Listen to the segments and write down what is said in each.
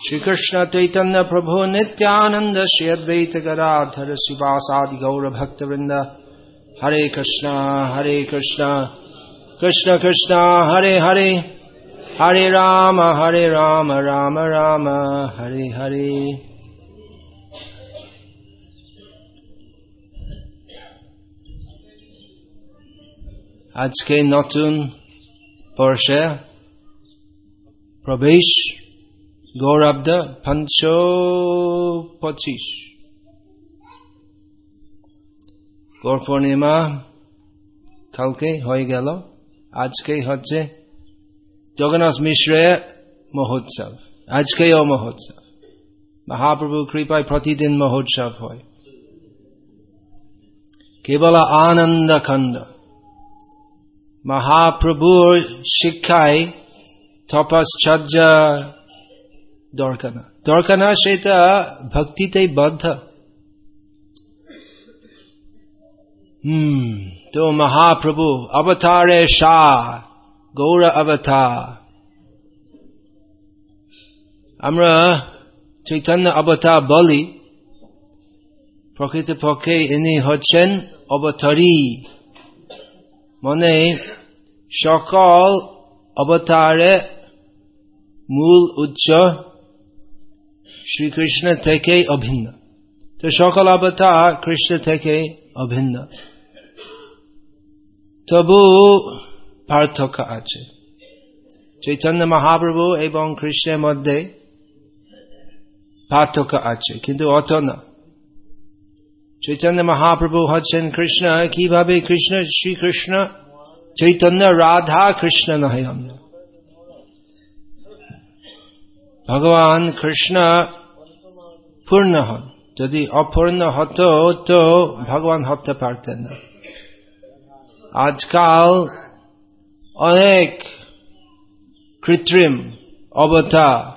श्री कृष्ण चैतन्य प्रभु नित्यानंद श्री अद्वैत गदाधर शिवासादि गौर भक्त वृंद हरे कृष्णा हरे कृष्णा कृष्ण कृष्णा हरे हरे हरे राम हरे राम राम राम हरे हरे আজকে নতুন বর্ষে প্রবেশ গৌরাব্দ পঞ্চ পঁচিশ। গৌর পূর্ণিমা কালকে হয়ে গেল। আজকে হচ্ছে জগন্নাথ মিশ্রের মহোৎসব। আজকেও মহোৎসব। মহাপ্রভু কৃপায় প্রতিদিন মহোৎসব হয়। কেবল আনন্দ খণ্ড মহাপ্রভুর শিক্ষায় তপশ্চর্য দরকার না দরকার না সেটা ভক্তিতেই বদ্ধ হম তো মহাপ্রভু অবতারে শাহ গৌর অবতার আমরা চৈতন্য অবতার বলি প্রকৃতপক্ষে ইনি হচ্ছেন অবতারী মনে সকল অবতারে মূল উচ্চ শ্রীকৃষ্ণ থেকে অভিন্ন। তো সকল অবতার কৃষ্ণ থেকে অভিন্ন। তবু পার্থক্য আছে। চৈতন্য মহাপ্রভু এবং কৃষ্ণের মধ্যে পার্থক্য আছে, কিন্তু অত না। চৈতন্য মহাপ্রভু হচ্ছেন কৃষ্ণ। কীভাবে কৃষ্ণ? শ্রীকৃষ্ণ, চৈতন্য, রাধা, কৃষ্ণ নয় আমরা। ভগবান কৃষ্ণ পূর্ণ হন। যদি অপূর্ণ হতো, তো ভগবান হতে পারতেন না। আজকাল অনেক কৃত্রিম অবতা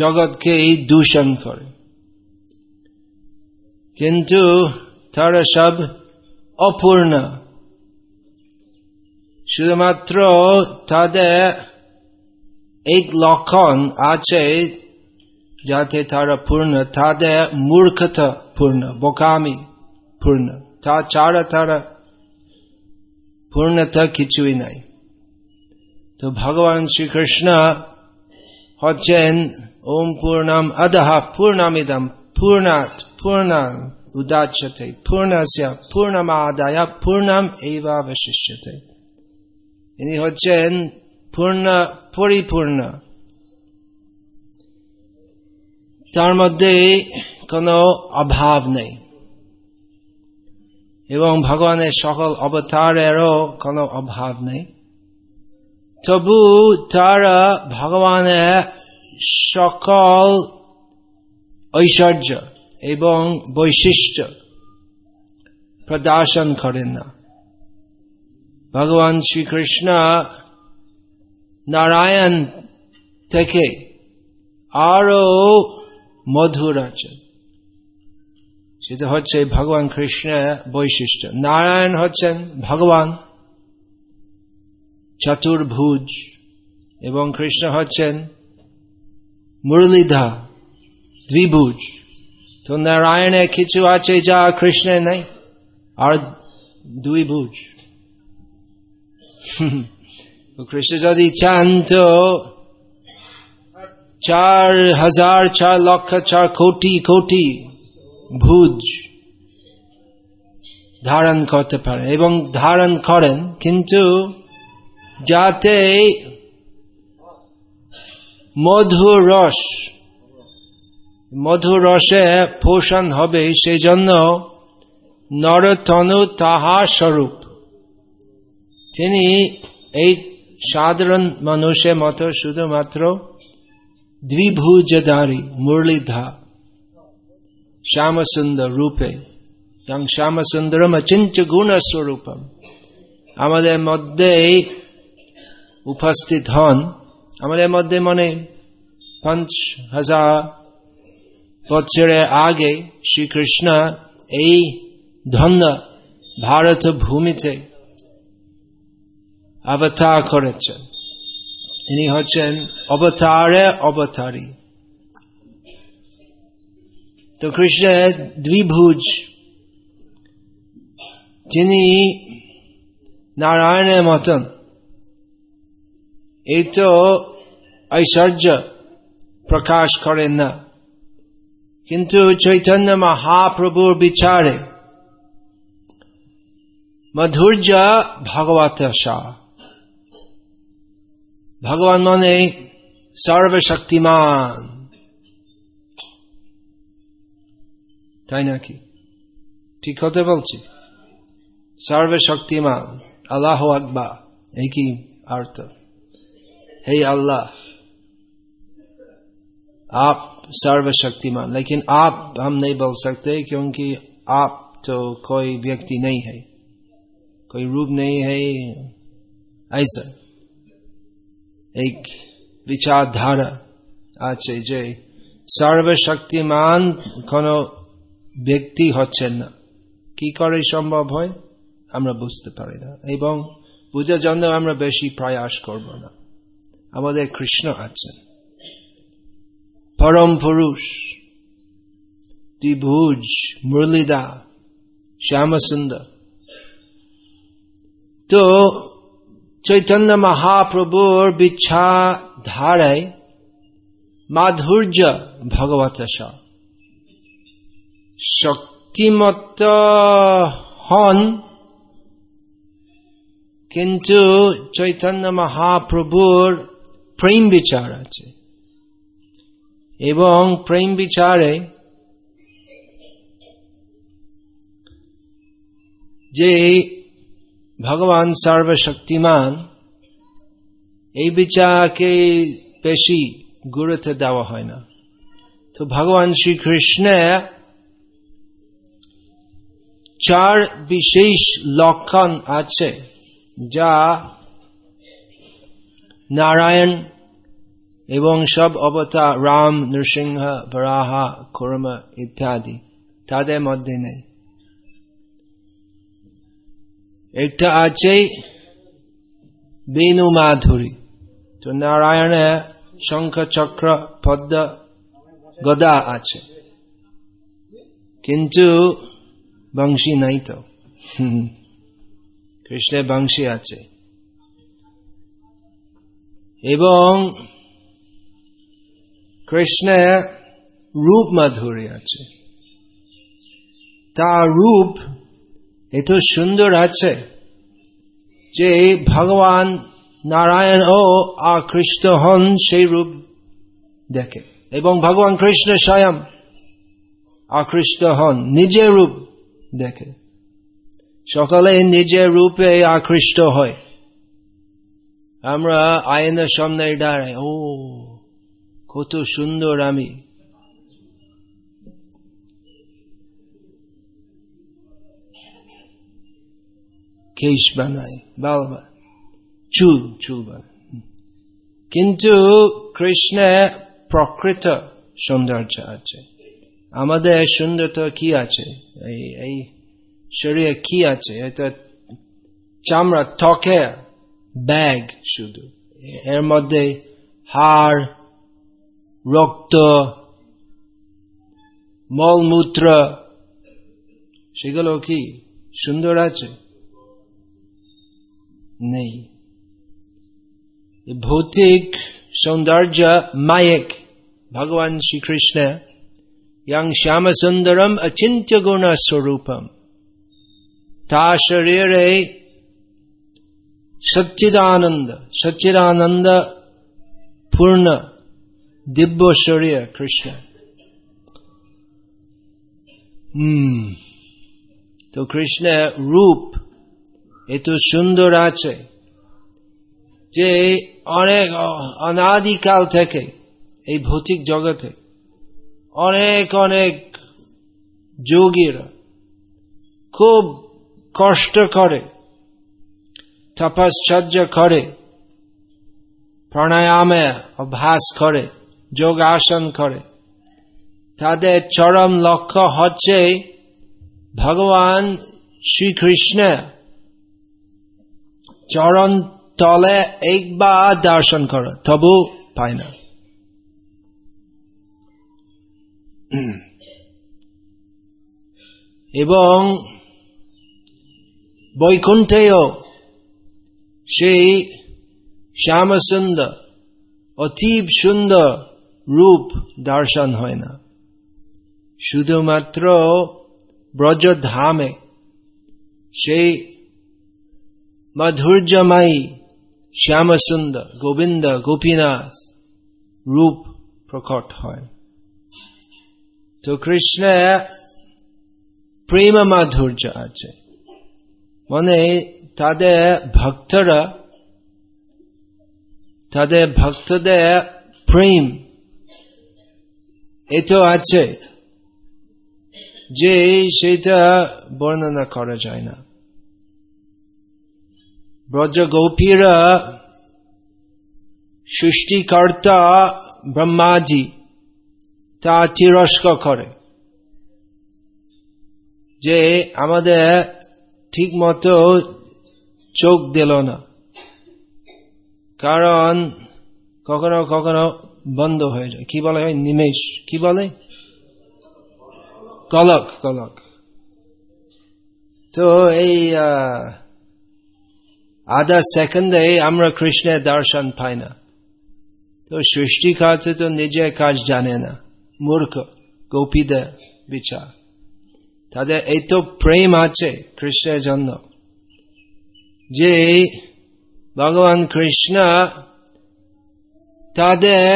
জগৎকে এই দূষণ করে। কিন্তু তারা সব অপূর্ণ। শুধুমাত্র তাদের এক লক্ষণ আছে যাতে তারা পূর্ণ তাদের মূর্খতা পূর্ণ বোকামি পূর্ণ তা ছাড়া তারা পূর্ণতা কিছুই নাই তো ভগবান শ্রীকৃষ্ণ হচ্ছেন ওম পূর্ণম অদহ পূর্ণমিদম পূর্ণাৎ পূর্ণাম উদাচ্যতে পূর্ণস্য পূর্ণমাদায় পূর্ণম এইবাবশিষ্যতে ইনি হচ্ছেন পূর্ণ, পরিপূর্ণ। তার মধ্যে কোনো অভাব নেই। এবং ভগবানের সকল অবতারেরও কোনো অভাব নেই। তবু তারা ভগবানের সকল ঐশ্বর্য এবং বৈশিষ্ট্য প্রদর্শন করেন না। ভগবান শ্রীকৃষ্ণ নারায়ণ থেকে আরও মধুর আছেন সেটা হচ্ছে ভগবান কৃষ্ণের বৈশিষ্ট্য। নারায়ণ হচ্ছেন ভগবান, চতুর্ভুজ, এবং কৃষ্ণ হচ্ছেন মুরলীধা, দ্বিভুজ। তো নারায়ণে কিছু আছে যা কৃষ্ণের নেই, আর দুই ভুজ কৃষ্ণ যদি চান তো চার হাজার, চার লক্ষ, চার কোটি কোটি ভুজ ধারণ করতে পারে এবং ধারণ করেন, কিন্তু যাতে মধুর রস মধুর রসে পোষণ হবে সেই জন্য নরতনু তাহার স্বরূপ। তিনি এই সাধারণ মানুষের মতো শুধুমাত্র দ্বিভুজধারী মুরলীধা, শ্যামসুন্দর রূপে। শ্যামসুন্দরম অচিন্ত গুণ স্বরূপম আমাদের মধ্যে উপস্থিত হন। আমাদের মধ্যে মনে পাঁচ হাজার বছরের আগে শ্রীকৃষ্ণ এই ধন্য ভারত ভূমিতে অবতার করেছেন। ইনি হচ্ছেন অবতারে অবতারী। তো কৃষ্ণের দ্বিভুজ। তিনি নারায়ণের মতন। এই তো ঐশ্বর্য প্রকাশ করেন না। কিন্তু চৈতন্য মহাপ্রভুর বিচারে মধুর্য ভগবত ভগবান মানে সর্বশক্তিমান তাই নাকি ঠিক হতে বলছি সর্বশক্তিমান আল্লাহ আকবা এই কি अर्थ हे अल्लाह आप सर्वशक्तिमान लेकिन आप हम नहीं बोल सकते क्योंकि आप तो कोई व्यक्ति नहीं है कोई रूप नहीं है ऐसा एक विचारधारा আছে যে সর্বশক্তিমান কোন ব্যক্তি হচ্ছেন না কি করে সম্ভব হয় আমরা বুঝতে পারি না এবং বুঝার জন্য আমরা বেশি প্রয়াস করব না আমাদের কৃষ্ণ আছেন পরম পুরুষ দ্বিভুজ মুরলীদা শ্যামসুন্দর তো চৈতন্য মহাপ্রভুর বিচ্ছা ধারায় মাধুর্য ভগবত শক্তিমত হন, কিন্তু চৈতন্য মহাপ্রভুর প্রেম বিচার আছে। এবং প্রেম বিচারে যে ভগবান সর্বশক্তিমান, এই বিচারকে বেশি গুরুত্ব দেওয়া হয় না। তো ভগবান শ্রীকৃষ্ণ চার বিশেষ লক্ষণ আছে, যা নারায়ণ এবং সব অবতার, রাম, নৃসিংহ, বরাহা, কর্ম ইত্যাদি, তাদের মধ্যে নেই। একটা আছে বেনু মাধুরী। তো নারায়ণে শঙ্খ, চক্র, পদ্ম, গদা আছে। কিন্তু বংশী নাই তো। কৃষ্ণের বংশী আছে। এবং কৃষ্ণের রূপ মাধুরী আছে। তার রূপ এত সুন্দর আছে যে ভগবান নারায়ণ ও আকৃষ্ট হন সেই রূপ দেখে। এবং ভগবান কৃষ্ণ স্বয়ং আকৃষ্ট হন, নিজের রূপ দেখে। সকালে নিজের রূপে আকৃষ্ট হয়। আমরা আয়নের সামনে দাঁড়াই, ও, কত সুন্দর আমি। কেশ বানাই বাল চুল চুল বানাই কিন্তু কৃষ্ণে প্রকৃত সৌন্দর্য আছে। আমাদের সুন্দরতা কি আছে? এই এই শরীরে কি আছে? এটা চামড়া, ত্বকে ব্যাগ শুধু। এর মধ্যে হাড়, রক্ত, মলমূত্র, সেগুলো কি সুন্দর আছে? নেই ভৌতিক সৌন্দর্য মায়ক ভগবান শ্রীকৃষ্ণ yang শ্যাম সুন্দরম অচিন্ত্য গুণ স্বরূপম তা শরীরে সচ্চিদানন্দ সচ্চিদানন্দ পূর্ণ দিব্য শরীর কৃষ্ণ হম তো কৃষ্ণের রূপ এত সুন্দর আছে যে অনেক অনাদিকাল থেকে এই ভৌতিক জগতে অনেক অনেক যোগীরা খুব কষ্ট করে, তপশ্চর্য করে, প্রাণায়ামে অভ্যাস করে যোগ আসন করে। তাদের চরম লক্ষ্য হচ্ছে ভগবান শ্রীকৃষ্ণ চরণ তলে একবার দর্শন করো, তবু পায় না। এবং বৈকুণ্ঠেও সেই শ্যামসুন্দর, অতীব সুন্দর রূপ দর্শন হয় না। শুধুমাত্র ব্রজধামে সেই মাধুর্যময়ী শ্যামসুন্দর গোবিন্দ, গোপীনাথ রূপ প্রকট হয়। তো কৃষ্ণে প্রেম মাধুর্য আছে। মানে তাদের ভক্তরা তাদের ভক্তদের প্রেম, এতো আছে যে সেটা বর্ণনা করা যায় না। ব্রজ গোপীরা সৃষ্টিকর্তা ব্রহ্মাজি, তা তিরস্কার করে যে আমাদের ঠিক মতো চোখ দিল না। কারণ কখনো কখনো বন্ধ হয়ে যায়। কি বলে নিমেষ? কি বলে? কলক কলক। তো এই আধা সেকেন্ডে আমরা কৃষ্ণের দর্শন পাই না তো সৃষ্টি খাতে তো নিজের কাজ জানে না মূর্খ গোপীদের বিচার তাদের এই তো প্রেম আছে কৃষ্ণের জন্য যে ভগবান কৃষ্ণ তাদের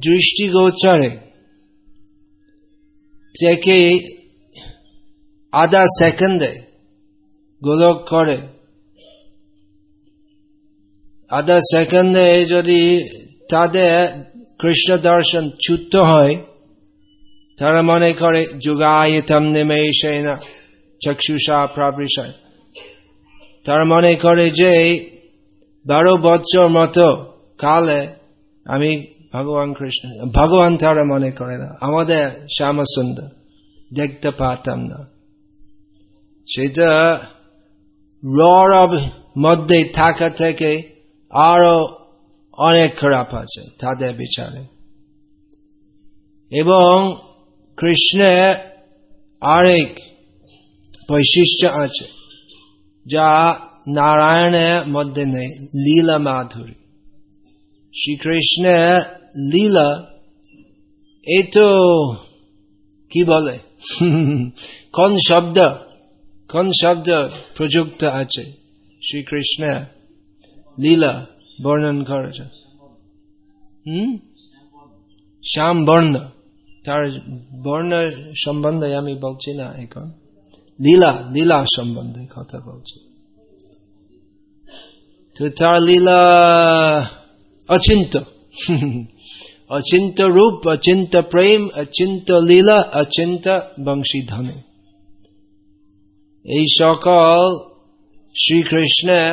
দৃষ্টিগোচরে থেকে আধা সেকেন্ডে গোলক করে আধা সেকেন্ডে যদি তাদের কৃষ্ণ দর্শন চ্যুত হয়, তারা মনে করে যুগায়তম নিমেষেনা চক্ষুষা প্রাবৃষয় তারা মনে করে যে, বারো বছর মতো কালে আমি ভগবান কৃষ্ণ, ভগবান তারা মনে করে না, আমাদের শ্যামা সুন্দর দেখতে পাতাম না। সেটা রর মধ্যে থাকা থেকে আরও অনেক খারাপ আছে তাদের বিচারে। এবং কৃষ্ণের আরেক বৈশিষ্ট্য আছে, যা নারায়ণের মধ্যে নেই, লীলা মাধুরী। শ্রীকৃষ্ণের লীলা এই তো কি বলে? কোন শব্দ কোন শব্দ প্রযুক্ত আছে শ্রীকৃষ্ণের? লীলা বর্ণন করেছে হম শ্যাম বর্ণ তার বর্ণ সম্বন্ধে আমি বলছি না এখন লীলা লীলা সম্বন্ধে কথা বলছি তো তার লীলা অচিন্ত অচিন্ত রূপ অচিন্ত প্রেম অচিন্ত লীলা অচিন্ত বংশী বংশীধনে এই সকল শ্রীকৃষ্ণের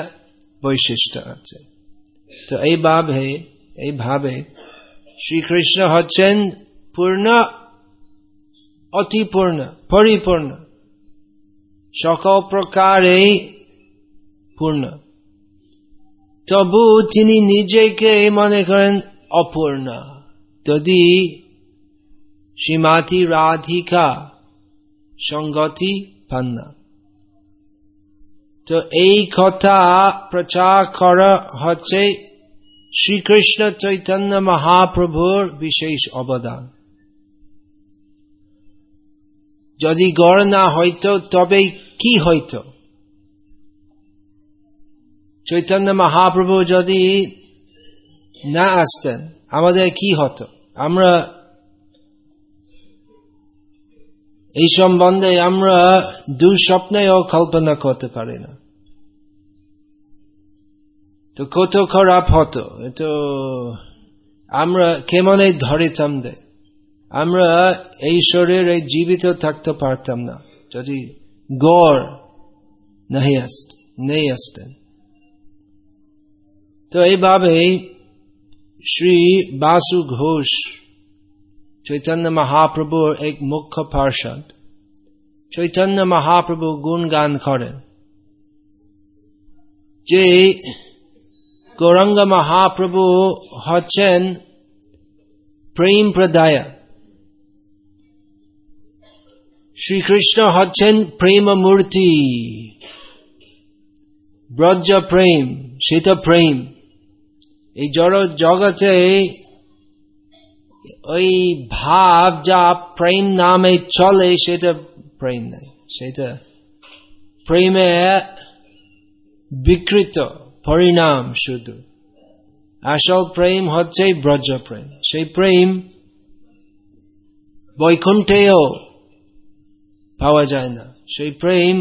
বৈশিষ্ট্য আছে। তো এই এইভাবে এইভাবে শ্রীকৃষ্ণ হচ্ছেন পূর্ণ, অতিপূর্ণ, পরিপূর্ণ। সকল প্রকারে পূর্ণ। তবু তিনি নিজেকে মনে করেন অপূর্ণ। যদি শ্রীমাতি রাধিকা সঙ্গতি পান না। তো এই কথা প্রচার করা হচ্ছে শ্রীকৃষ্ণ চৈতন্য মহাপ্রভুর বিশেষ অবদান। যদি গড় না হইত তবে কি হইত চৈতন্য মহাপ্রভু যদি না আসতেন, আমাদের কি হতো? আমরা এই সম্বন্ধে আমরা দুঃস্বপ্নেও কল্পনা করতে পারি না। তো কত খারাপ হতো তো আমরা কেমনে ধরিতাম দে? আমরা এই শরীরে জীবিত থাকতে পারতাম না। যদি গড় নেই আসত, নেই আসতেন তো এইভাবে শ্রী বাসু ঘোষ চৈতন্য মহাপ্রভুর এক মুখ্য পার্ষদ চৈতন্য মহাপ্রভু গুণ গান করেন যে গৌরাঙ্গ মহাপ্রভু হচ্ছেন প্রেম প্রদায়া শ্রীকৃষ্ণ হচ্ছেন প্রেম মূর্তি ব্রজ প্রেম শীত প্রেম এই জড়, জগতে ওই ভাব যা প্রেম নামে চলে, সেটা প্রেম নেই সেটা প্রেমে বিকৃত। পরিণাম শুধু আসল প্রেম হচ্ছে ব্রজ প্রেম সেই প্রেম বৈকুণ্ঠেও পাওয়া যায় না সেই প্রেম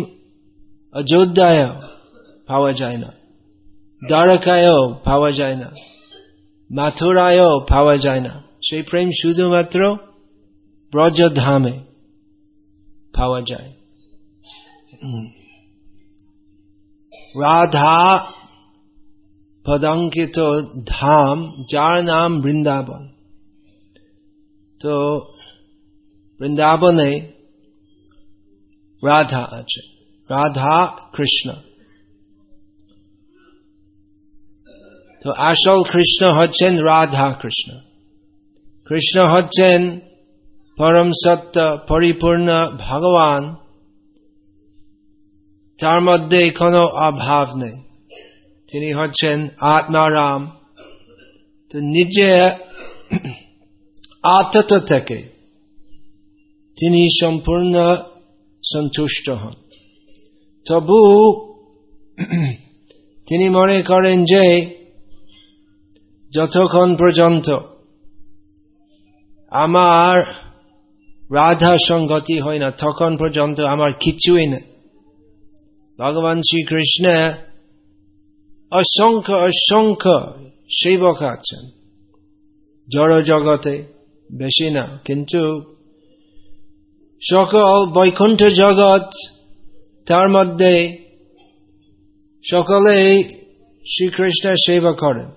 অযোধ্যায় পাওয়া যায় না দ্বারকায়ও পাওয়া যায় না মাথুরায়ও পাওয়া যায় না সেই প্রেম শুধুমাত্র ব্রজধামে পাওয়া যায় রাধা পদাঙ্কিত ধাম, যার নাম বৃন্দাবন। তো বৃন্দাবনে রাধা আছে। রাধা কৃষ্ণ। তো আসল কৃষ্ণ হচ্ছেন রাধা কৃষ্ণ। কৃষ্ণ হচ্ছেন পরম সত্য, পরিপূর্ণ ভগবান। তার মধ্যে কোনো অভাব নেই। তিনি হচ্ছেন আত্মারাম তো নিজে আত্মত থেকে তিনি সম্পূর্ণ সন্তুষ্ট হন তবু তিনি মনে করেন যে যতক্ষণ পর্যন্ত আমার রাধা সঙ্গতি হয় না তখন পর্যন্ত আমার কিছুই না ভগবান শ্রীকৃষ্ণ অসংখ্য অসংখ্য সেবক আছেন। জড় জগতে বেশি না, কিন্তু সকল বৈকুণ্ঠ জগৎ তার মধ্যে সকলে শ্রীকৃষ্ণ সেবা করেন।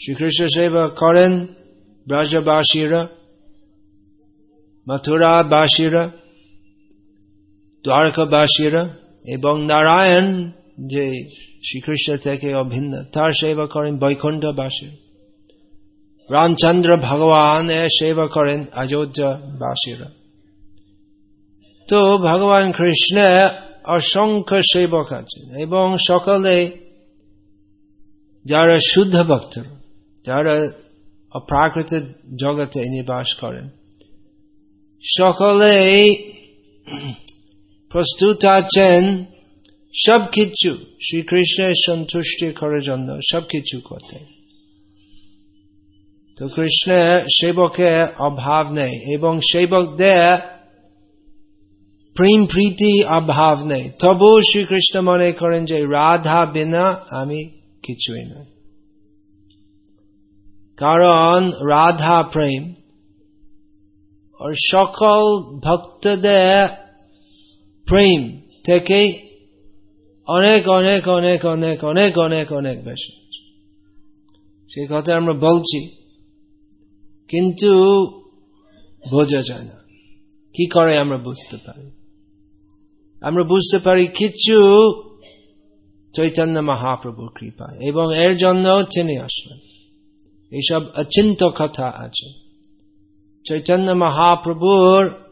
শ্রীকৃষ্ণ সেবা করেন ব্রজবাসীরা, মথুরাবাসীরা, দ্বারকাবাসীরা এবং নারায়ণ যে শ্রীকৃষ্ণ থেকে অভিন্ন তার সেবা করেন বৈকুণ্ঠবাসী রামচন্দ্র ভগবান এ সেবা করেন অযোধ্যা অযোধ্যাবাসীরা তো ভগবান কৃষ্ণ অসংখ্য সেবক আছেন এবং সকলে যারা শুদ্ধ ভক্ত, যারা অপ্রাকৃত জগতে নিবাস করেন সকলে প্রস্তুত আছেন সবকিছু শ্রীকৃষ্ণের সন্তুষ্টি করার জন্য সবকিছু করতে। তো কৃষ্ণের সেবকের অভাব নেই এবং সেবকদের প্রেম প্রীতি অভাব নেই। তবু শ্রীকৃষ্ণ মনে করেন যে রাধা বিনা আমি কিছুই নয় কারণ রাধা প্রেম। সকল ভক্তদের প্রেম থেকে অনেক অনেক অনেক অনেক অনেক অনেক অনেক বেশি। সেই কথা আমরা বলছি, কিন্তু বোঝা যায় না। কি করে আমরা বুঝতে পারি? আমরা বুঝতে পারি কিছু চৈতন্য মহাপ্রভুর কৃপা, এবং এর জন্য তিনি আসলেন এইসব অচিন্ত কথা আছে। চৈতন্য মহাপ্রভুর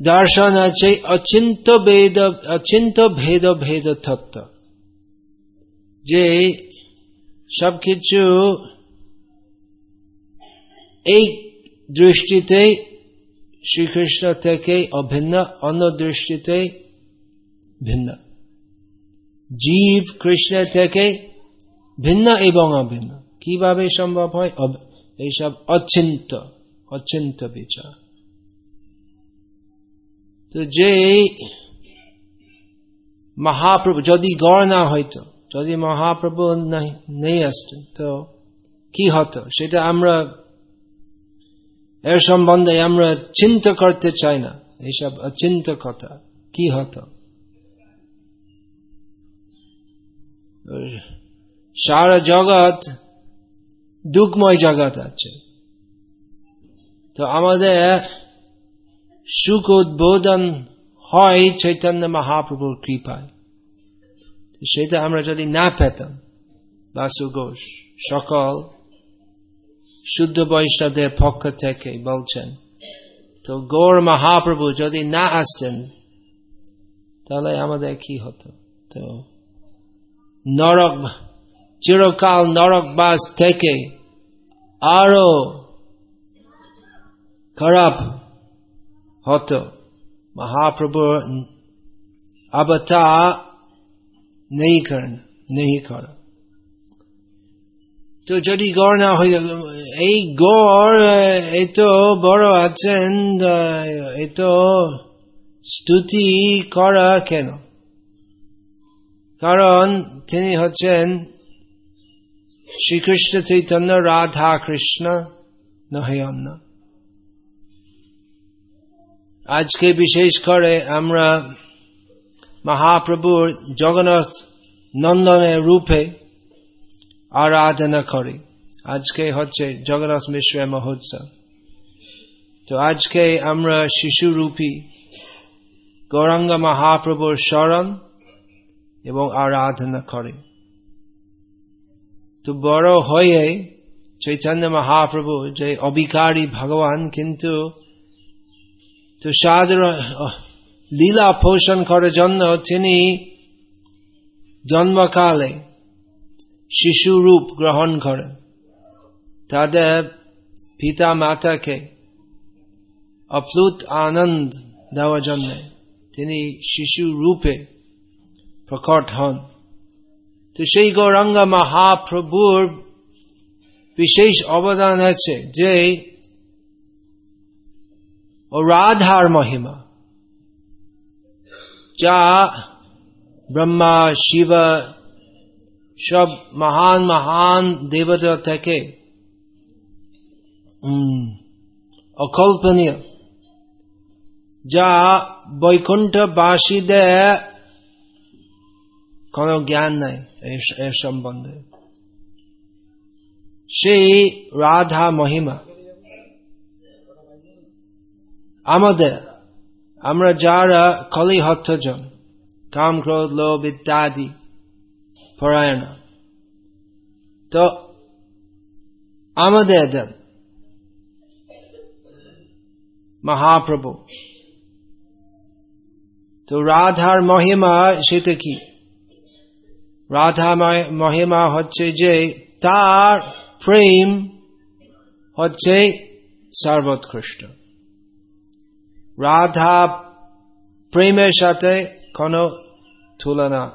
দর্শন আছে অচিন্ত বেদ অচিন্ত ভেদ ভেদ তত্ত্ব যে সবকিছু এই দৃষ্টিতে শ্রীকৃষ্ণ থেকে অভিন্ন অন্য দৃষ্টিতে ভিন্ন জীব কৃষ্ণ থেকে ভিন্ন এবং অভিন্ন কীভাবে সম্ভব হয় এইসব অচিন্ত অচিন্ত বিচার তো যে মহাপ্রভু, যদি গড় না হইতো যদি মহাপ্রভু নেই আসতেন তো কি হতো? সেটা আমরা এর সম্বন্ধে আমরা চিন্তা করতে চাই না। এইসব অচিন্ত কথা, কি হতো? সারা জগৎ দুঃখময় জগৎ আছে। তো আমাদের সুখ উদ্বোধন হয় চৈতন্য মহাপ্রভুর কৃপায়। সেটা আমরা যদি না পেতাম বাসু ঘোষ সকল শুদ্ধ বৈষ্ণবদের পক্ষ থেকে বলছেন, তো গৌর মহাপ্রভু যদি না আসতেন, তাহলে আমাদের কি হতো? তো নরক, চিরকাল নরকবাস থেকে আরও খারাপ হতো। মহাপ্রভুর আবতা নেই করেন নেই করা তো যদি গড় না হয়ে গেল, এই গড় এত বড় আছেন, এত স্তুতি করা কেন? কারণ তিনি হচ্ছেন শ্রীকৃষ্ণ চৈতন্য রাধা কৃষ্ণ নহে অন্য। আজকে বিশেষ করে আমরা মহাপ্রভুর জগন্নাথ নন্দনের রূপে আরাধনা করি। আজকে হচ্ছে জগন্নাথ মিশ্রের মহোৎসব। তো আজকে আমরা শিশুরূপী গৌরাঙ্গ মহাপ্রভুর স্মরণ এবং আরাধনা করি। তো বড় হয়ে চৈতন্য মহাপ্রভু যে অবিকারী ভগবান, কিন্তু তো সাধারণ লীলা পোষণ করার জন্য তিনি জন্মকালে শিশু রূপ গ্রহণ করেন। তাদের পিতা মাতাকে অপ্লুত আনন্দ দেওয়ার জন্য তিনি শিশু রূপে প্রকট হন। তো সেই গৌরাঙ্গ মহাপ্রভুর বিশেষ অবদান আছে যে ও রাধার মহিমা। যা ব্রহ্মা, শিব, সব মহান মহান দেবতা থেকে অকল্পনীয়। যা বৈকুণ্ঠবাসীদের কোন জ্ঞান নাই এর সম্বন্ধে। সেই রাধা মহিমা। আমাদের, আমরা যারা কলিহত্তজন কাম ক্রোধ, লোভ ইত্যাদি পরায়ণ। তো আমাদের দেন মহাপ্রভু। তো রাধার মহিমা সেটা কি? রাধা মহিমা হচ্ছে যে তার প্রেম হচ্ছে সর্বোৎকৃষ্ট। রাধা প্রেমের সাথে কোনো তুলনা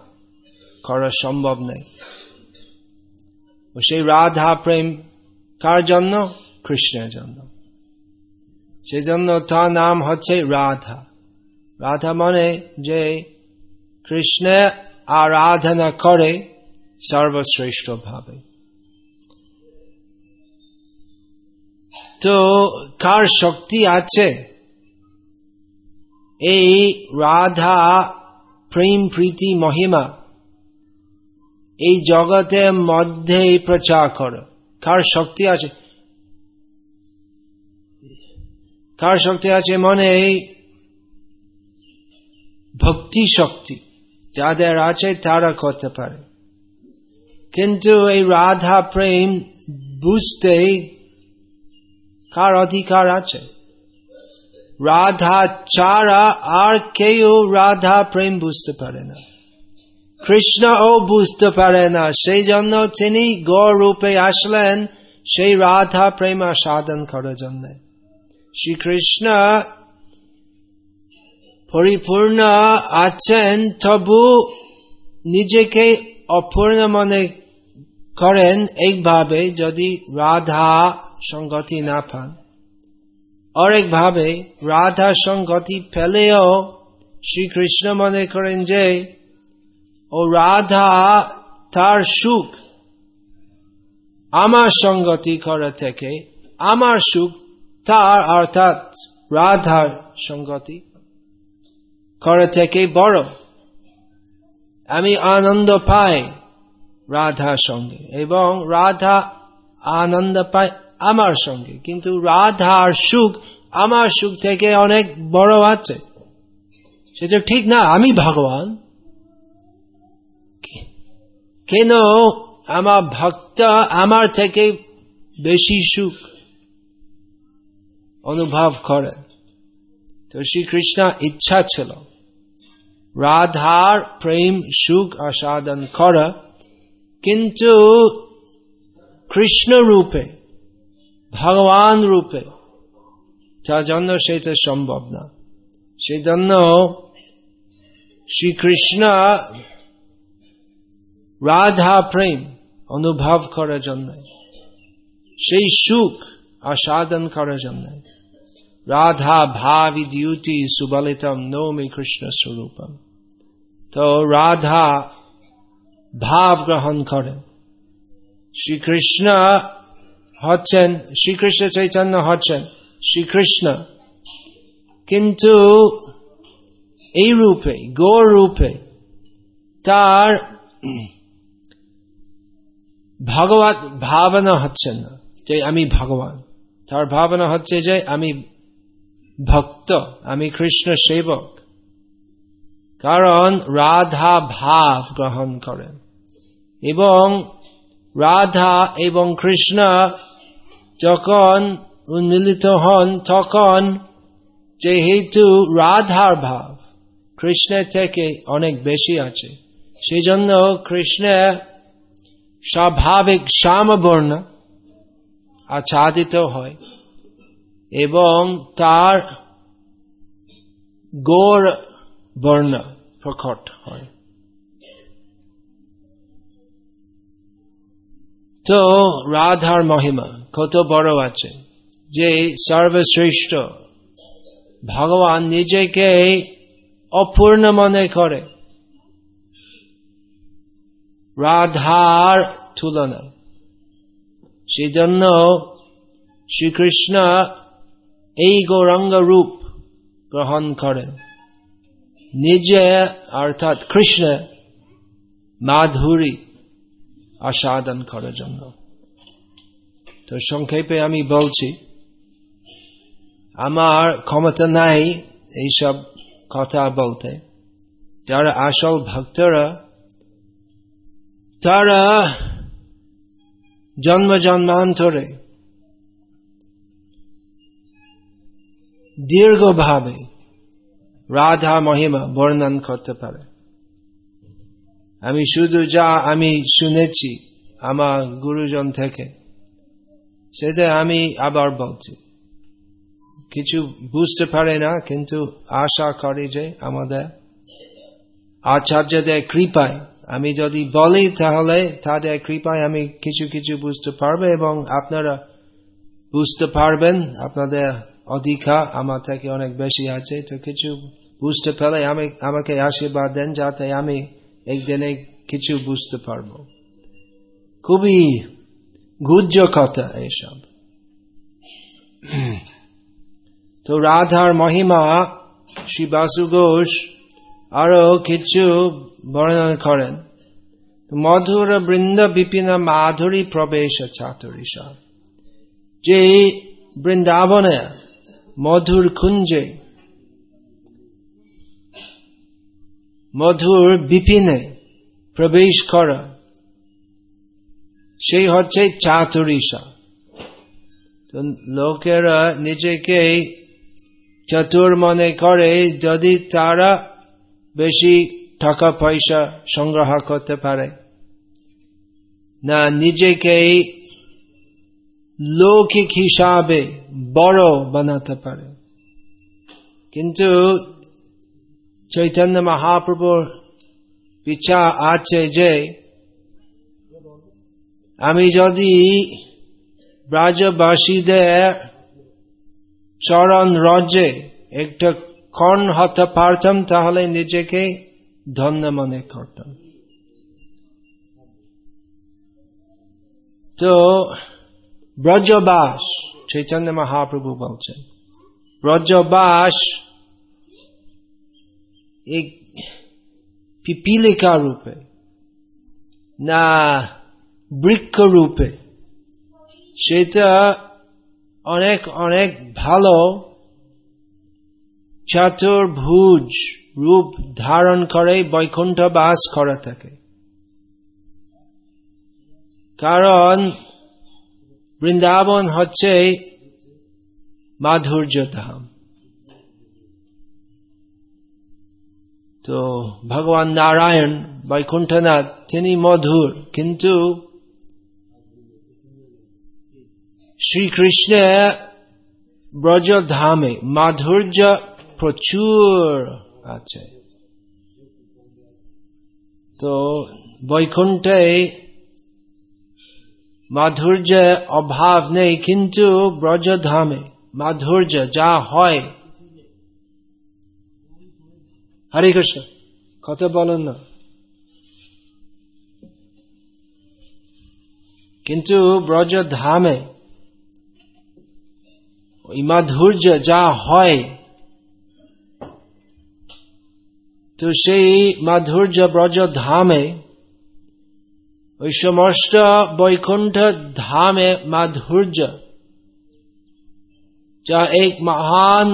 করা সম্ভব নেই। ও সেই রাধা প্রেম কার জন্য? কৃষ্ণের জন্য। সেই জন্য তার নাম হচ্ছে রাধা। রাধা মানে যে কৃষ্ণ আরাধনা করে সর্বশ্রেষ্ঠ ভাবে। তো কার শক্তি আছে? এই রাধা প্রেম, প্রীতি, মহিমা, এই জগতের মধ্যে প্রচার করো। কার শক্তি আছে? কার শক্তি আছে মনে ভক্তি শক্তি যাদের আছে তারা করতে পারে। কিন্তু এই রাধা প্রেম বুঝতে কার অধিকার আছে? রাধা ছাড়া আর কেউ রাধা প্রেম বুঝতে পারে না কৃষ্ণ ও বুঝতে পারে না সেই জন্য তিনি গড় রূপে আসলেন, সেই রাধা প্রেম সাধন করার জন্য। শ্রীকৃষ্ণ পরিপূর্ণ আছেন, তবু নিজেকে অপূর্ণ মনে করেন এইভাবে যদি রাধা সঙ্গতি না পান। আরেকভাবে রাধা সংগতি ফেলেও শ্রীকৃষ্ণ মনে করেন যে ও রাধা তার সুখ আমার সঙ্গতি করা থেকে আমার সুখ তার অর্থাৎ রাধার সঙ্গতি করা থেকে বড় আমি আনন্দ পাই রাধার সঙ্গে এবং রাধা আনন্দ পায় আমার সঙ্গে। কিন্তু রাধার সুখ আমার সুখ থেকে অনেক বড় আছে। সেটা ঠিক না, আমি ভগবান। কেন আমার ভক্ত আমার থেকে বেশি সুখ অনুভব করে? তো শ্রীকৃষ্ণ ইচ্ছা ছিল। রাধার প্রেম, সুখ আসাদন করা। কিন্তু কৃষ্ণ রূপে ভগবান রূপে তার জন্য সেটা সম্ভব না। সেই জন্য শ্রীকৃষ্ণ রাধা প্রেম অনুভব করার জন্য, সেই সুখ আসাদন করার জন্য, রাধা ভাবি দিউতি সুবলিতম নৌমি কৃষ্ণ স্বরূপম। তো রাধা ভাব গ্রহণ করেন। শ্রীকৃষ্ণ হচ্ছেন শ্রীকৃষ্ণ চৈতন্য হচ্ছেন শ্রীকৃষ্ণ কিন্তু এই রূপে গৌর রূপে তার ভগবত ভাবনা হচ্ছে না যে আমি ভগবান তার ভাবনা হচ্ছে যে আমি ভক্ত আমি কৃষ্ণ সেবক কারণ রাধা ভাব গ্রহণ করেন এবং রাধা এবং কৃষ্ণ যখন উন্মিলিত হন, তখন যেহেতু রাধার ভাব কৃষ্ণের থেকে অনেক বেশি আছে সেই জন্য কৃষ্ণের স্বাভাবিক শ্যামবর্ণ আচ্ছাদিত হয় এবং তার গোর বর্ণ প্রকট হয়। তো রাধার মহিমা কত বড় আছে যে সর্বশ্রেষ্ঠ। ভগবান নিজেকে অপূর্ণ মনে করে। রাধার তুলনা। সেই জন্য শ্রীকৃষ্ণ এই গৌরঙ্গ রূপ গ্রহণ করেন। নিজে, অর্থাৎ কৃষ্ণ, মাধুরী আস্বাদন করার জন্য তো সংক্ষেপে আমি বলছি, আমার ক্ষমতা নাই এইসব কথা বলতে। যারা আসল ভক্তরা, তারা জন্ম জন্মান্তরে দীর্ঘভাবে রাধা মহিমা বর্ণন করতে পারে। আমি শুধু যা আমি শুনেছি আমার গুরুজন থেকে সেটা আমি আবার বলছি। কিছু বুঝতে পারে না, কিন্তু আশা করি যে আমাদের আচার্যদের কৃপায় আমি যদি বলি, তাহলে তাদের কৃপায় আমি কিছু কিছু বুঝতে পারবে এবং আপনারা বুঝতে পারবেন, আপনাদের অধিকার আমার থেকে অনেক বেশি আছে। তো কিছু বুঝতে পেলে আমি, আমাকে আশীর্বাদ দেন, যাতে আমি একদিনে কিছু বুঝতে পারব। খুবই গুজ্জ কথা এইসব তো রাধার মহিমা শ্রী বাসু ঘোষ আরও কিছু বর্ণনা করেন মধুর বৃন্দ বিপিন মাধুরী প্রবেশ চাতুরিষা যে বৃন্দাবনে মধুর কুঞ্জে মধুর বিপিনে প্রবেশ করা সেই হচ্ছে চাতুরিষা তো লোকেরা নিজেকে চতুর মনে করে যদি তারা বেশি টাকা পয়সা সংগ্রহ করতে পারে। না নিজেকে লৌকিক হিসাবে বড় বানাতে পারে। কিন্তু চৈতন্য মহাপ্রভুর পিছা আছে যে আমি যদি ব্রাজবাসীদের চরণ রজে একটা কর্ণ হতে পারতাম, তাহলে নিজেকে ধন্য মনে করতাম। তো ব্রজবাস, চৈতন্য মহাপ্রভু বলছেন, ব্রজবাস পিপিলিকা রূপে, না বৃক্ষ রূপে সেটা অনেক অনেক ভালো চাতুর্ভুজ রূপ ধারণ করে, বৈকুণ্ঠ বাস করা থাকে। কারণ বৃন্দাবন হচ্ছে মাধুর্য ধাম তো ভগবান নারায়ণ, বৈকুণ্ঠনাথ, তিনি মধুর, কিন্তু শ্রীকৃষ্ণ ব্রজ ধামে মাধুর্য প্রচুর আছে। তো বৈকুণ্ঠে মাধুর্য অভাব নেই, কিন্তু ব্রজধামে মাধুর্য যা হয়। হরে কৃষ্ণ, কথা বলেন না। কিন্তু ব্রজধামে ওই মাধুর্য যা হয়। তো সেই মাধুর্য ব্রজ ধামে ওই সমস্ত বৈকুণ্ঠ ধামে মাধুর্য, যা এক মহান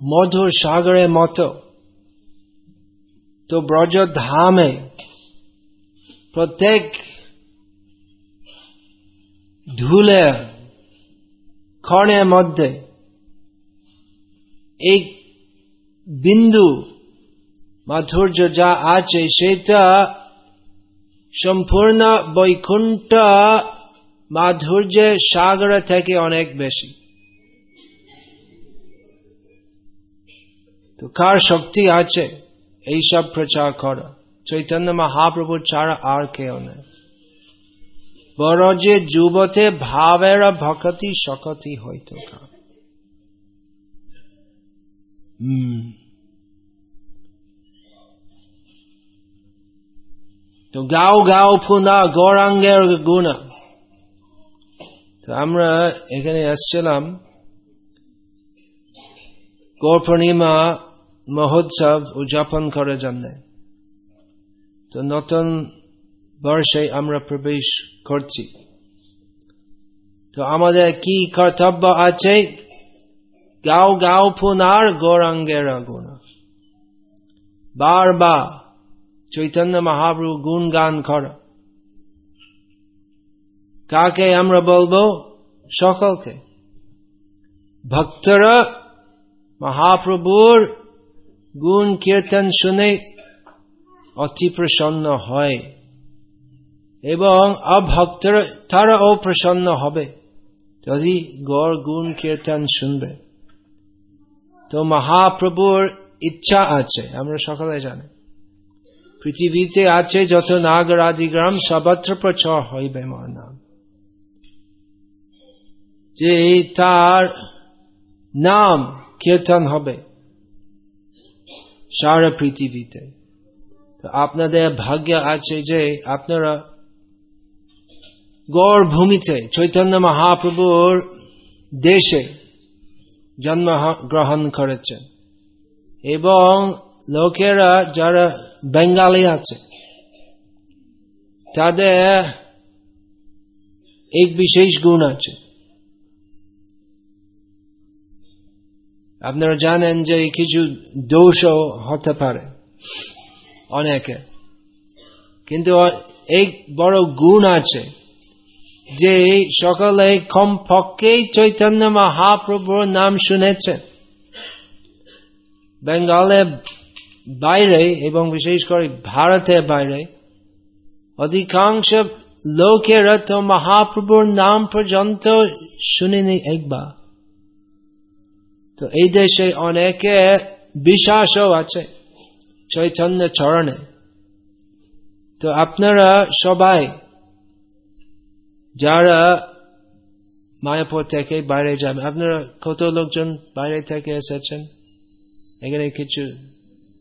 মধুর সাগরের মতো। তো ব্রজ ধামে প্রত্যেক ধুলে ক্ষণের মধ্যে এক বিন্দু মাধুর্য যা আছে, সেটা সম্পূর্ণ বৈকুণ্ঠ মাধুর্যের সাগর থেকে অনেক বেশি। তো কার শক্তি আছে? এইসব প্রচার করা। চৈতন্য মহাপ্রভু ছাড়া আর কেউ নেই। বড় যে যুবতে ভাবের ভকতি সকতি হইত তো গাও গাও পুনা গৌরাঙ্গের গুণা। তো আমরা এখানে আসছিলাম। গৌর পূর্ণিমা মহোৎসব উদযাপন করার জন্য। তো নতুন বর্ষে আমরা প্রবেশ করছি তো আমাদের কি কর্তব্য আছে? গাও গাও পুনার গৌরাঙ্গের গুণ বারবার চৈতন্য মহাপ্রভু গুণ গান কর। কাকে আমরা বলব? সকলকে। ভক্তরা মহাপ্রভুর গুণ কীর্তন শুনে অতি প্রসন্ন হয়। এবং অভক্তরা তারাও প্রসন্ন হবে। যদি গড় গুণ কীর্তন শুনবে। তো মহাপ্রভুর ইচ্ছা আছে, আমরা সকলে জানি। পৃথিবীতে আছে যত নাগরাদি গ্রাম, সর্বত্র প্রচার হইবে মার নাম যে তার নাম কীর্তন হবে সারা পৃথিবীতে। আপনাদের ভাগ্য আছে যে আপনারা গড় ভূমিতে চৈতন্য মহাপ্রভুর দেশে জন্ম গ্রহণ করেছে। এবং লোকেরা যারা বেঙ্গালি আছে, তাদের এক বিশেষ গুণ আছে। আপনারা জানেন যে কিছু দোষও হতে পারে অনেকে। কিন্তু এক বড় গুণ আছে যে সকলে কমপক্ষে চৈতন্য মহাপ্রভুর নাম শুনেছেন বেঙ্গলের বাইরে এবং বিশেষ করে ভারতের বাইরে অধিকাংশ লোকেরা তো মহাপ্রভুর নাম পর্যন্ত শুনেনি একবার। তো এই দেশে অনেকে বিশ্বাসও আছে চৈতন্য চরণে। তো আপনারা সবাই যারা মায়াপুর থেকে বাইরে যাবে আপনারা কত লোকজন বাইরে থেকে এসেছেন এখানে কিছু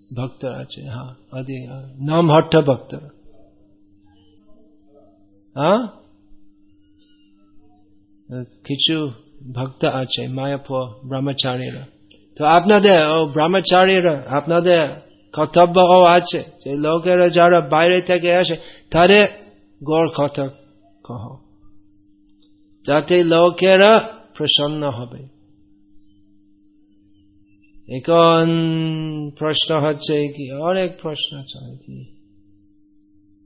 ভক্ত আছে হ্যাঁ অধিক নাম হট্ট ভক্ত হ্যাঁ কিছু ভক্ত আছে মায়াপুর ব্রহ্মচারীরা তো আপনাদের ও ব্রহ্মচারীরা আপনাদের কর্তব্য ও আছে যে লোকেরা যারা বাইরে থেকে আসে তাদের গড় কথা কহ যাতে লোকেরা প্রসন্ন হবে। এখন প্রশ্ন হচ্ছে কি, অনেক প্রশ্ন চাই কি?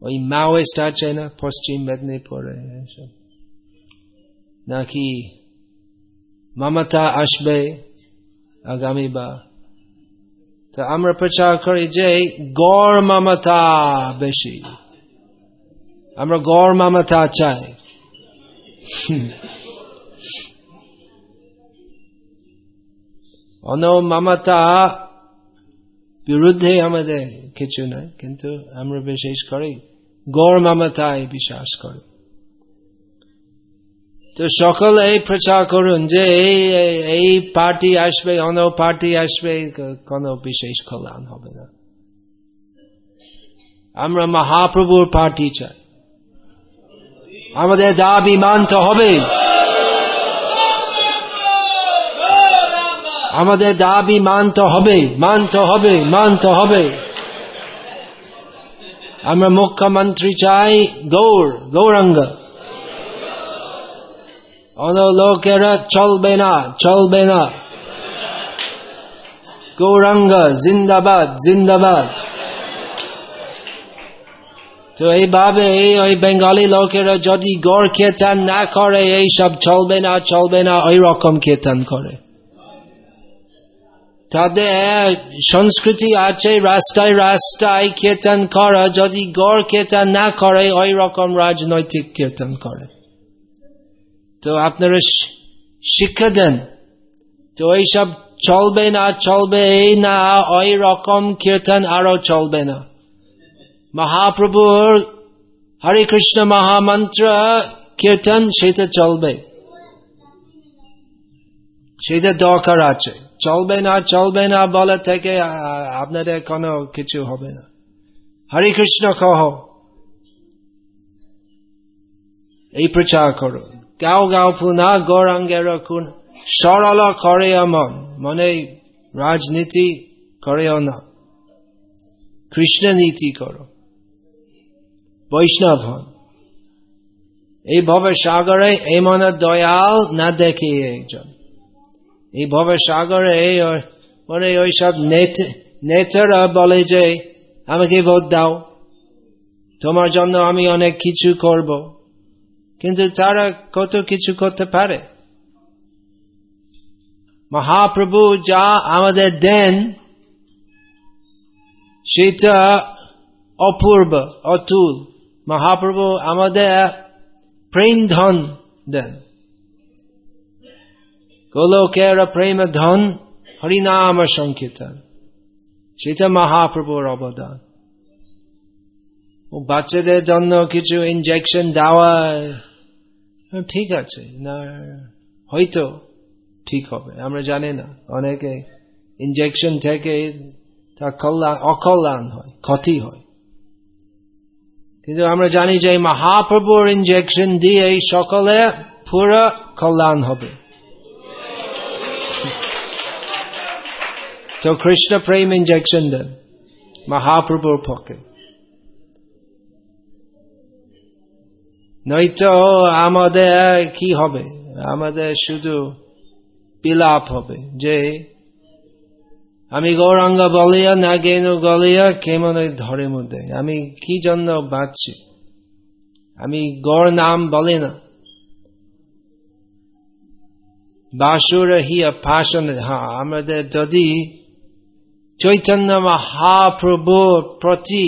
ওই মাওয়েস্ট আছে না, পশ্চিম মেদিনীপুরে নাকি মমতা আসবে আগামী বা তো আমরা প্রচার করি যে গড় মমতা বেশি। আমরা গড় মমতা চাই। অন মমতা বিরুদ্ধে আমাদের কিছু নয় কিন্তু আমরা বিশেষ করে গড় মমতায় বিশ্বাস করি তো সকলে প্রচার করুন যে এই পার্টি আসবে, অন্য পার্টি আসবে কোন বিশেষ কল্যাণ হবে না। আমরা মহাপ্রভুর পার্টি চাই। আমাদের দাবি মানতে হবে। আমাদের দাবি মানতে হবে মানতে হবে মানতে হবে। আমরা মুখ্যমন্ত্রী চাই গৌর, গৌরাঙ্গ। লোকেরা চলবে না চলবে না। গৌরাঙ্গ, জিন্দাবাদ জিন্দাবাদ। তো এইভাবে ওই বেঙ্গলি লোকেরা যদি গড় কীর্তন না করে, এই সব চলবে না চলবে না, ওই রকম কীর্তন করে। তাদের সংস্কৃতি আছে, রাস্তায় রাস্তায় কীর্তন করা, যদি গড় কীর্তন না করে, ওই রকম রাজনৈতিক কীর্তন করে। তো আপনারা শিক্ষা দেন। তো এইসব চলবে না, চলবে এই না, ওই রকম কীর্তন আরও চলবে না। মহাপ্রভুর হরে কৃষ্ণ মহামন্ত্র কীর্তন সেটা চলবে। সেটা দরকার আছে। চলবে না চলবে না বলে থেকে আপনাদের কোনো কিছু হবে না। হরে কৃষ্ণ কহ, এই প্রচার করো। গাও গাও পুনা গৌরাঙ্গের খুন সরল করে মন, মনে রাজনীতি করেও না। কৃষ্ণ নীতি করো। বৈষ্ণব হন। এই ভবে সাগরে এই মনে দয়াল না দেখে একজন। এই ভবে সাগরে মানে ওই সব নেতারা বলে যে, আমাকে ভোট দাও। তোমার জন্য আমি অনেক কিছু করব। কিন্তু তারা কত কিছু করতে পারে? মহাপ্রভু যা আমাদের দেন, সেটা অপূর্ব, অতুল। মহাপ্রভু আমাদের প্রেম ধন দেন। গোলকের প্রেম ধন হরিনাম সংকীর্তন। সেটা মহাপ্রভুর অবদান। ও বাচ্চাদের জন্য কিছু ইনজেকশন দেওয়া, ঠিক আছে, না, হয়তো ঠিক হবে, আমরা জানি না। অনেকে ইঞ্জেকশন থেকে তা কল্যাণ, অকল্যাণ হয়, ক্ষতি হয়। কিন্তু আমরা জানি যে মহাপ্রভুর ইঞ্জেকশন দিয়ে সকলে পুরো কল্যাণ হবে তো কৃষ্ণ প্রেম ইঞ্জেকশন দেন মহাপ্রভুর পক্ষে নয়তো আমাদের কি হবে আমাদের শুধু বিলাপ হবে যে আমি গৌরাঙ্গ বলিয়া না গেন গলিয়া কেমন ওই ধরে মধ্যে আমি কি জন্য বাঁচছি? আমি গড় নাম বলে না। বাসুর হিয়া ভাষণ হ্যাঁ আমাদের যদি চৈতন্য হা মহাপ্রভুর প্রতি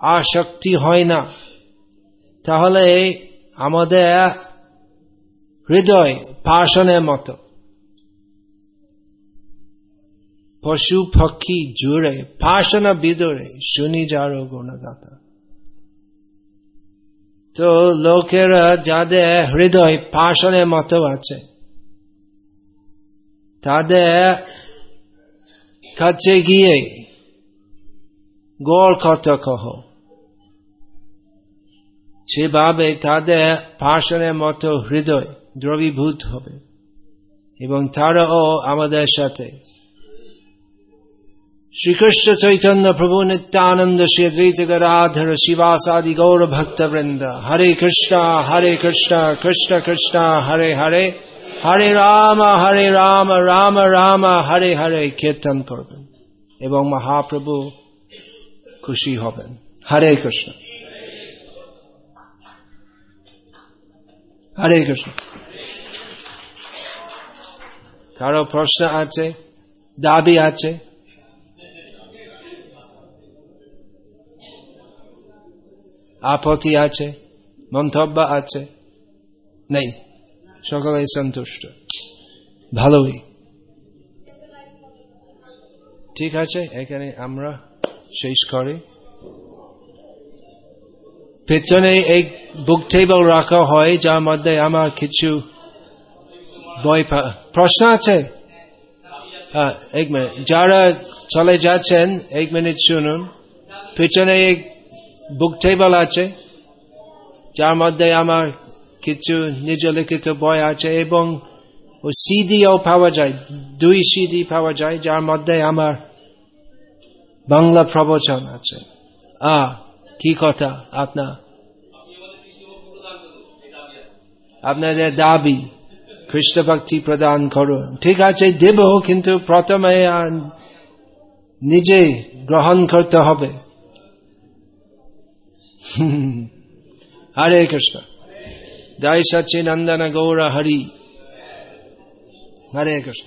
আসক্তি হয় না, তাহলে আমাদের হৃদয় পাষণের মতো। পশু, পক্ষী, জুড়ে, পাষণ, বিদরে শুনি যার গুণগাথা তো লোকেরা যাদের হৃদয় পাষণের মতো আছে, তাদের কাছে গিয়ে গড় কথা কহ। সেভাবে তাদের ভাষণের মতো হৃদয় দ্রবীভূত হবে এবং তারাও আমাদের সাথে শ্রীকৃষ্ণ চৈতন্য প্রভু নিত্যানন্দ শ্রী দ্বৈত গরাধর শিবাসাদি গৌর ভক্ত বৃন্দ হরে কৃষ্ণ হরে কৃষ্ণ কৃষ্ণ কৃষ্ণ হরে হরে হরে রাম হরে রাম রাম রাম হরে হরে কীর্তন করবেন এবং মহাপ্রভু খুশি হবেন হরে কৃষ্ণ হরে কৃষ্ণ কারও প্রশ্ন আছে দাবি আছে আপত্তি আছে? মন্তব্য আছে? নেই। সকলে সন্তুষ্ট। ভালোই। ঠিক আছে, এখানে আমরা শেষ করি। পেছনে এক বুক টেবিল রাখা হয়, যার মধ্যে আমার কিছু বই প্রশ্ন আছে? এক মিনিট যারা চলে যাচ্ছেন, এক মিনিট শুনুন। পেছনে এক বুক টেবিল আছে, যার মধ্যে আমার কিছু নিজ লিখিত বই আছে এবং সিডিও পাওয়া যায়, দুই সিডি পাওয়া যায়, যার মধ্যে আমার বাংলা প্রবচন আছে। আ, কি কথা আপনার? আপনাদের দাবি কৃষ্ণ ভক্তি প্রদান করুন। ঠিক আছে, দেব, কিন্তু প্রথমে নিজে গ্রহণ করতে হবে। হরে কৃষ্ণ জয় সচিনন্দন গৌর হরি হরে কৃষ্ণ